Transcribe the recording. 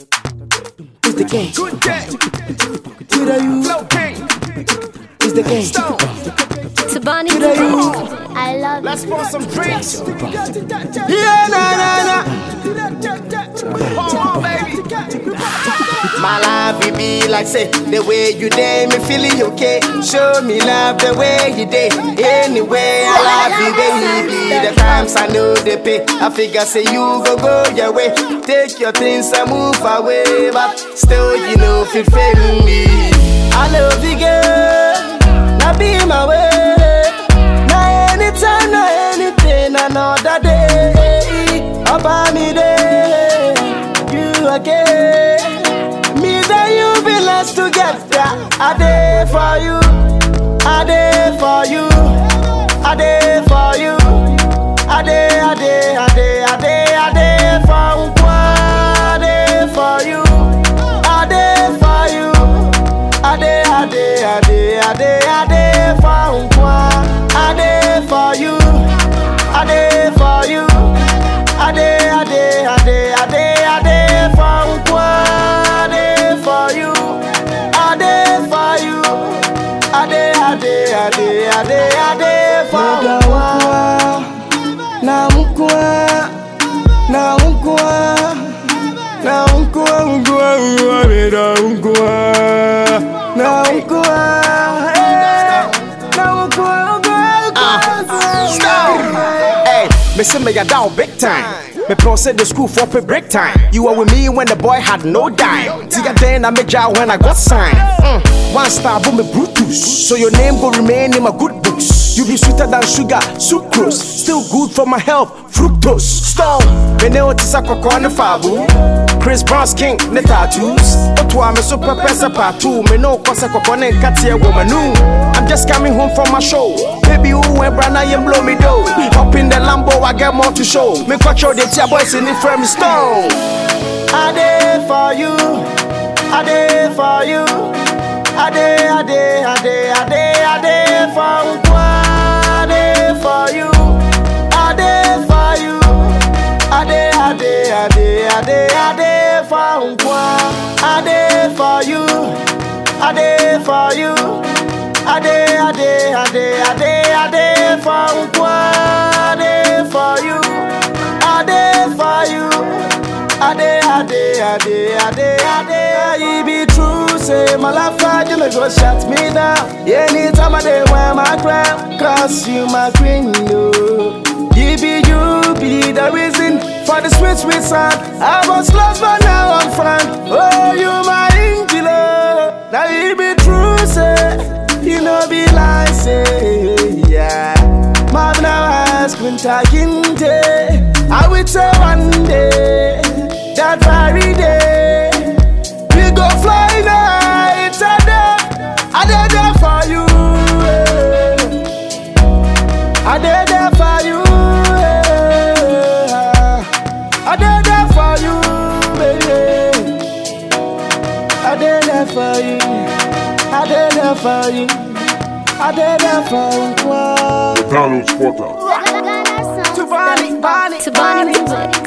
It's the game. Good day. Good are you? Flow King. It's the game. Stone. Tabani Good are you? I love Let's pour some drinks. Yeah, na na na. Come on, baby. My life it be like say the way you day me feeling okay. Show me love the way you day. Anyway, I love you, baby. The times I know they pay. I figure say you go go your way. Take your things and move away, but still you know fit fail me. I love you, girl. Now be my way. Now anytime, now anything, another day. About me day, you again. Me that you be less together. I day for you, I day for you, I day for you, I day, I day, I day, I day, I day, I day, I day, I day, for I day for you, day for you. I day, I day, I day, I day, for I day for you, day for you, I day, I day, I day, I day, for you. Na mkwa, na mkwa, na mkwa, mkwa, na mkwa, na mkwa, eh. Hey, me say me ya down big time. Me pro said the school for pay break time. You were with me when the boy had no dime. See ya then I made ya when I got signed. Mm. One star boom me Brutus. So your name will remain in my good books. You be sweeter than sugar, sucrose. Still good for my health, fructose. Stone, me ne otisa koko ne fabu. Chris Brown's king, ne tattoos. Otwa me super pesa patu. Me no kosa koko ne katia womanu. I'm just coming home from my show. Baby, who went brand I am blow me dough. Up in the Lambo, I got more to show. Me all the tia boys in the frame stone. I day for you, I day for you, Day, I day, I day for you, I day for you, day for you, day, I day, I day for you, I day for you, day for you, day, I day, I day for you, I day for you, day for you. Ade, ade, ade, ade, ade. You be true, say my life, you may go shut me down. Anytime I day wear my crown, cause you my queen, no. You be, you be the reason for the sweet, sweet sound. I was lost, but now I'm found. Oh, you my angel, oh. Now you be true, say, you know be like, say, yeah. Mom now ask day. I will say one I did there for you. eh. I did there for you, baby. I did there for you. I did there for you. I did there for you. Donald Spotter. Tabani, Bani, Tabani music. Check. It's